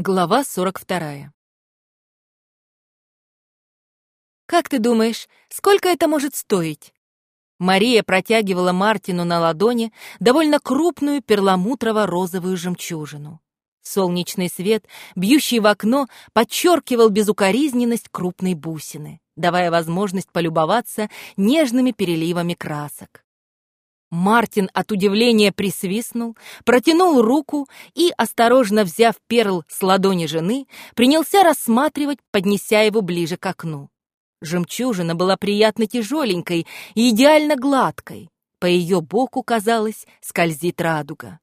Глава 42. «Как ты думаешь, сколько это может стоить?» Мария протягивала Мартину на ладони довольно крупную перламутрово-розовую жемчужину. Солнечный свет, бьющий в окно, подчеркивал безукоризненность крупной бусины, давая возможность полюбоваться нежными переливами красок. Мартин от удивления присвистнул, протянул руку и, осторожно взяв перл с ладони жены, принялся рассматривать, поднеся его ближе к окну. Жемчужина была приятно тяжеленькой и идеально гладкой. По ее боку, казалось, скользит радуга.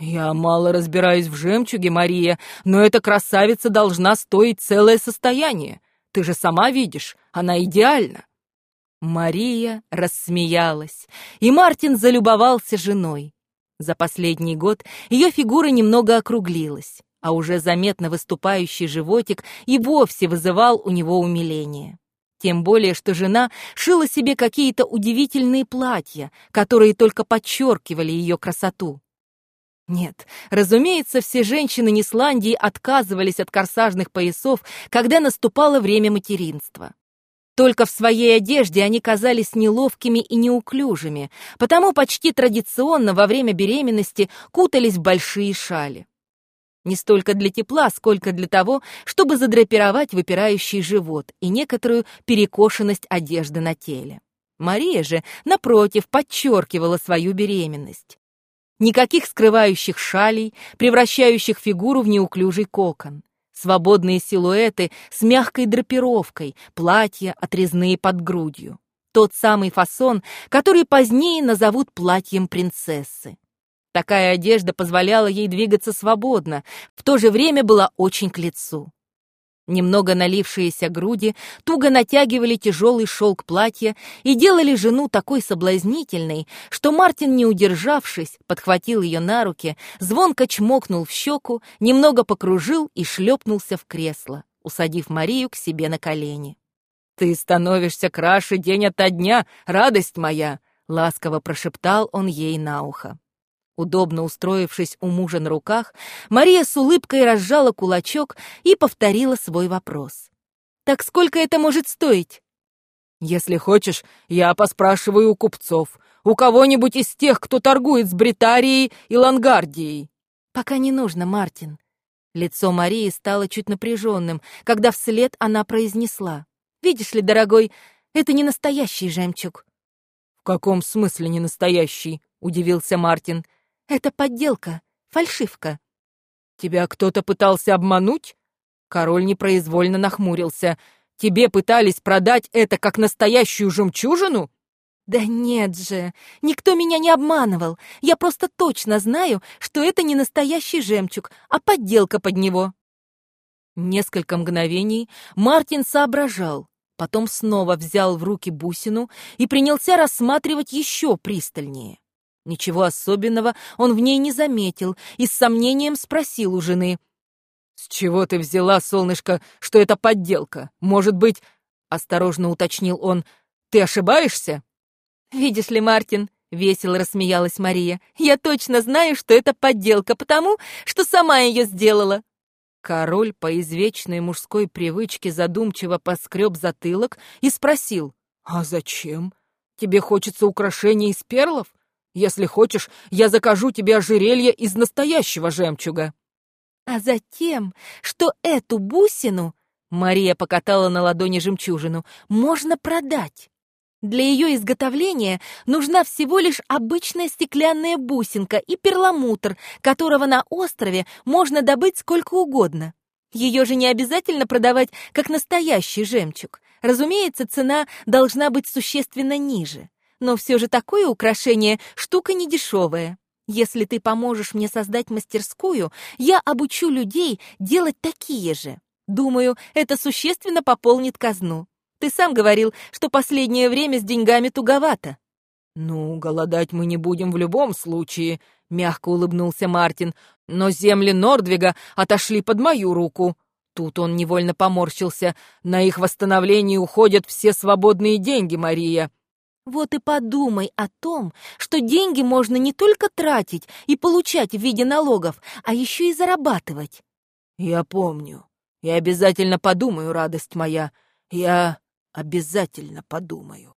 «Я мало разбираюсь в жемчуге, Мария, но эта красавица должна стоить целое состояние. Ты же сама видишь, она идеальна». Мария рассмеялась, и Мартин залюбовался женой. За последний год ее фигура немного округлилась, а уже заметно выступающий животик и вовсе вызывал у него умиление. Тем более, что жена шила себе какие-то удивительные платья, которые только подчеркивали ее красоту. Нет, разумеется, все женщины Нисландии отказывались от корсажных поясов, когда наступало время материнства. Только в своей одежде они казались неловкими и неуклюжими, потому почти традиционно во время беременности кутались в большие шали. Не столько для тепла, сколько для того, чтобы задрапировать выпирающий живот и некоторую перекошенность одежды на теле. Мария же, напротив, подчеркивала свою беременность. Никаких скрывающих шалей, превращающих фигуру в неуклюжий кокон свободные силуэты с мягкой драпировкой, платья, отрезные под грудью. Тот самый фасон, который позднее назовут платьем принцессы. Такая одежда позволяла ей двигаться свободно, в то же время была очень к лицу. Немного налившиеся груди туго натягивали тяжелый шелк платья и делали жену такой соблазнительной, что Мартин, не удержавшись, подхватил ее на руки, звонко чмокнул в щеку, немного покружил и шлепнулся в кресло, усадив Марию к себе на колени. «Ты становишься краше день ото дня, радость моя!» — ласково прошептал он ей на ухо. Удобно устроившись у мужа на руках, Мария с улыбкой разжала кулачок и повторила свой вопрос. «Так сколько это может стоить?» «Если хочешь, я поспрашиваю у купцов, у кого-нибудь из тех, кто торгует с Бритарией и Лангардией». «Пока не нужно, Мартин». Лицо Марии стало чуть напряженным, когда вслед она произнесла. «Видишь ли, дорогой, это не настоящий жемчуг». «В каком смысле не настоящий?» — удивился Мартин. Это подделка, фальшивка. Тебя кто-то пытался обмануть? Король непроизвольно нахмурился. Тебе пытались продать это как настоящую жемчужину? Да нет же, никто меня не обманывал. Я просто точно знаю, что это не настоящий жемчуг, а подделка под него. Несколько мгновений Мартин соображал, потом снова взял в руки бусину и принялся рассматривать еще пристальнее. Ничего особенного он в ней не заметил и с сомнением спросил у жены. «С чего ты взяла, солнышко, что это подделка? Может быть...» — осторожно уточнил он. «Ты ошибаешься?» «Видишь ли, Мартин...» — весело рассмеялась Мария. «Я точно знаю, что это подделка, потому что сама ее сделала». Король по извечной мужской привычке задумчиво поскреб затылок и спросил. «А зачем? Тебе хочется украшения из перлов? Если хочешь, я закажу тебе ожерелье из настоящего жемчуга». «А затем, что эту бусину...» Мария покатала на ладони жемчужину. «Можно продать. Для ее изготовления нужна всего лишь обычная стеклянная бусинка и перламутр, которого на острове можно добыть сколько угодно. Ее же не обязательно продавать как настоящий жемчуг. Разумеется, цена должна быть существенно ниже. Но все же такое украшение — штука недешевая. Если ты поможешь мне создать мастерскую, я обучу людей делать такие же. Думаю, это существенно пополнит казну. Ты сам говорил, что последнее время с деньгами туговато». «Ну, голодать мы не будем в любом случае», — мягко улыбнулся Мартин. «Но земли Нордвига отошли под мою руку». Тут он невольно поморщился. «На их восстановление уходят все свободные деньги, Мария. Вот и подумай о том, что деньги можно не только тратить и получать в виде налогов, а еще и зарабатывать. «Я помню. Я обязательно подумаю, радость моя. Я обязательно подумаю».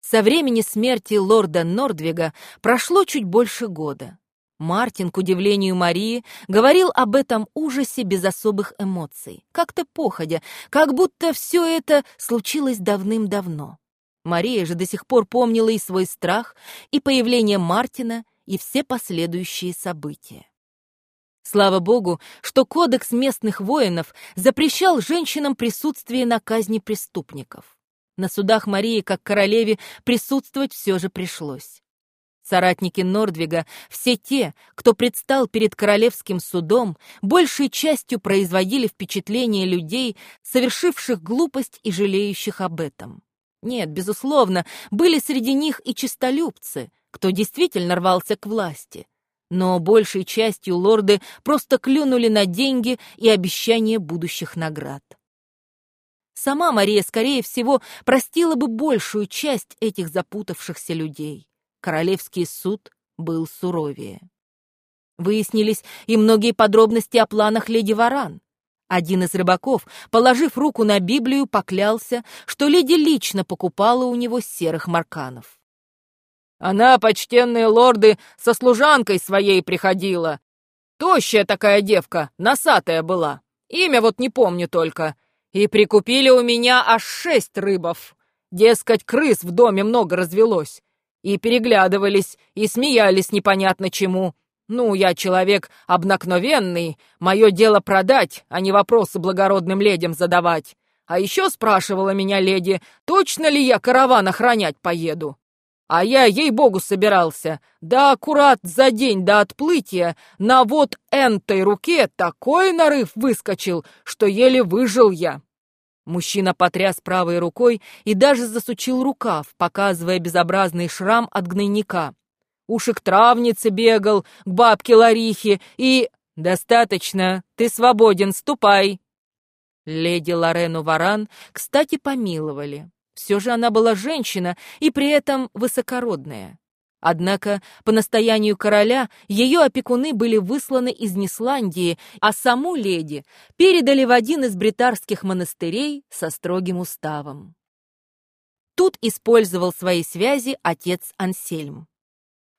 Со времени смерти лорда Нордвига прошло чуть больше года. Мартин, к удивлению Марии, говорил об этом ужасе без особых эмоций, как-то походя, как будто все это случилось давным-давно. Мария же до сих пор помнила и свой страх, и появление Мартина, и все последующие события. Слава богу, что кодекс местных воинов запрещал женщинам присутствие на казни преступников. На судах Марии, как королеве, присутствовать все же пришлось. Соратники Нордвига, все те, кто предстал перед королевским судом, большей частью производили впечатление людей, совершивших глупость и жалеющих об этом. Нет, безусловно, были среди них и честолюбцы, кто действительно рвался к власти. Но большей частью лорды просто клюнули на деньги и обещания будущих наград. Сама Мария, скорее всего, простила бы большую часть этих запутавшихся людей. Королевский суд был суровее. Выяснились и многие подробности о планах леди Варан. Один из рыбаков, положив руку на Библию, поклялся, что леди лично покупала у него серых марканов. «Она, почтенные лорды, со служанкой своей приходила. Тощая такая девка, носатая была. Имя вот не помню только. И прикупили у меня аж шесть рыбов. Дескать, крыс в доме много развелось и переглядывались, и смеялись непонятно чему. Ну, я человек обыкновенный, мое дело продать, а не вопросы благородным ледям задавать. А еще спрашивала меня леди, точно ли я караван охранять поеду. А я, ей-богу, собирался. Да аккурат за день до отплытия на вот энтой руке такой нарыв выскочил, что еле выжил я. Мужчина потряс правой рукой и даже засучил рукав, показывая безобразный шрам от гнойника. Уж и к травнице бегал, к бабке Ларихе и... «Достаточно, ты свободен, ступай!» Леди Лорену Варан, кстати, помиловали. Все же она была женщина и при этом высокородная. Однако, по настоянию короля, ее опекуны были высланы из Нисландии, а саму леди передали в один из бритарских монастырей со строгим уставом. Тут использовал свои связи отец Ансельм.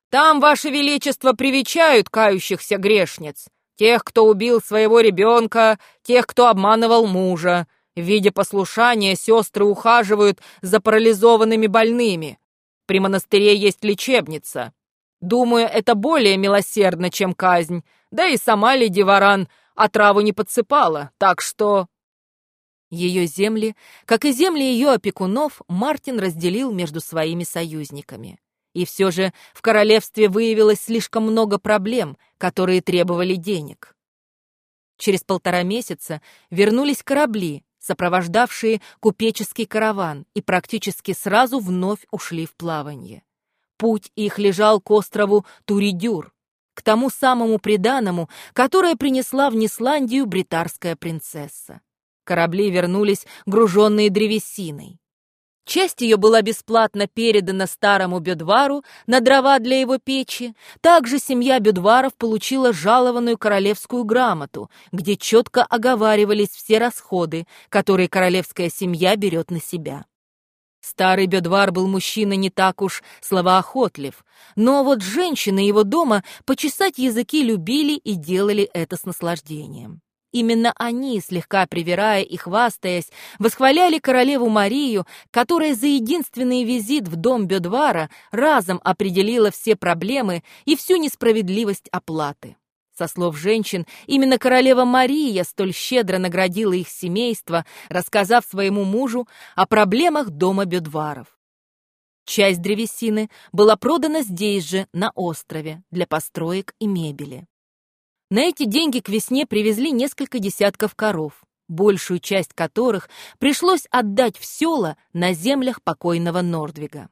«Там, Ваше Величество, привечают кающихся грешниц, тех, кто убил своего ребенка, тех, кто обманывал мужа. В виде послушания сестры ухаживают за парализованными больными, при монастыре есть лечебница. Думаю, это более милосердно, чем казнь. Да и сама леди Варан отраву не подсыпала, так что...» Ее земли, как и земли ее опекунов, Мартин разделил между своими союзниками. И все же в королевстве выявилось слишком много проблем, которые требовали денег. Через полтора месяца вернулись корабли, сопровождавшие купеческий караван, и практически сразу вновь ушли в плавание. Путь их лежал к острову Туридюр, к тому самому приданому, которое принесла в Нисландию бритарская принцесса. Корабли вернулись, груженные древесиной. Часть ее была бесплатно передана старому Бедвару на дрова для его печи. Также семья Бедваров получила жалованную королевскую грамоту, где четко оговаривались все расходы, которые королевская семья берет на себя. Старый Бедвар был мужчина не так уж словоохотлив, но вот женщины его дома почесать языки любили и делали это с наслаждением. Именно они, слегка привирая и хвастаясь, восхваляли королеву Марию, которая за единственный визит в дом Бедвара разом определила все проблемы и всю несправедливость оплаты. Со слов женщин, именно королева Мария столь щедро наградила их семейство, рассказав своему мужу о проблемах дома Бедваров. Часть древесины была продана здесь же, на острове, для построек и мебели. На эти деньги к весне привезли несколько десятков коров, большую часть которых пришлось отдать в села на землях покойного Нордвига.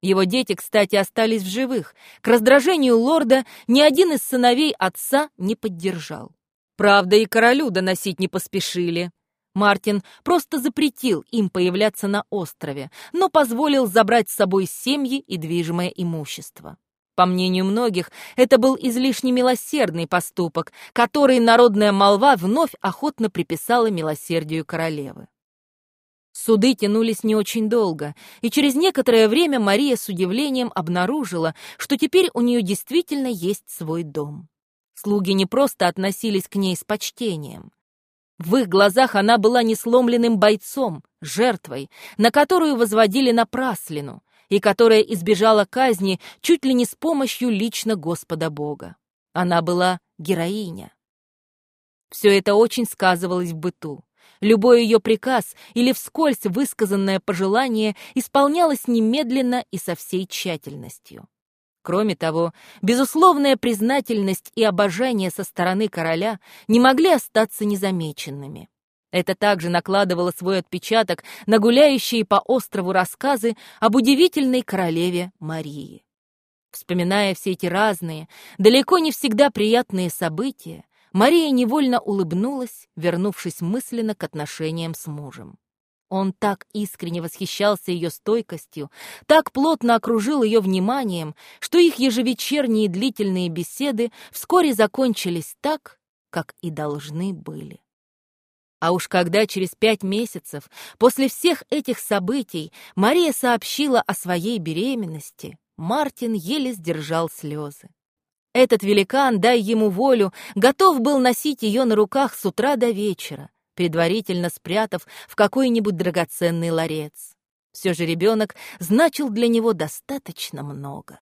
Его дети, кстати, остались в живых. К раздражению лорда ни один из сыновей отца не поддержал. Правда, и королю доносить не поспешили. Мартин просто запретил им появляться на острове, но позволил забрать с собой семьи и движимое имущество. По мнению многих, это был излишне милосердный поступок, который народная молва вновь охотно приписала милосердию королевы. Суды тянулись не очень долго, и через некоторое время Мария с удивлением обнаружила, что теперь у нее действительно есть свой дом. Слуги не просто относились к ней с почтением. В их глазах она была несломленным бойцом, жертвой, на которую возводили напраслину, и которая избежала казни чуть ли не с помощью лично Господа Бога. Она была героиня. Все это очень сказывалось в быту. Любой ее приказ или вскользь высказанное пожелание исполнялось немедленно и со всей тщательностью. Кроме того, безусловная признательность и обожание со стороны короля не могли остаться незамеченными. Это также накладывало свой отпечаток на гуляющие по острову рассказы об удивительной королеве Марии. Вспоминая все эти разные, далеко не всегда приятные события, Мария невольно улыбнулась, вернувшись мысленно к отношениям с мужем. Он так искренне восхищался ее стойкостью, так плотно окружил ее вниманием, что их ежевечерние длительные беседы вскоре закончились так, как и должны были. А уж когда через пять месяцев после всех этих событий Мария сообщила о своей беременности, Мартин еле сдержал слезы. Этот великан, дай ему волю, готов был носить ее на руках с утра до вечера, предварительно спрятав в какой-нибудь драгоценный ларец. Все же ребенок значил для него достаточно много.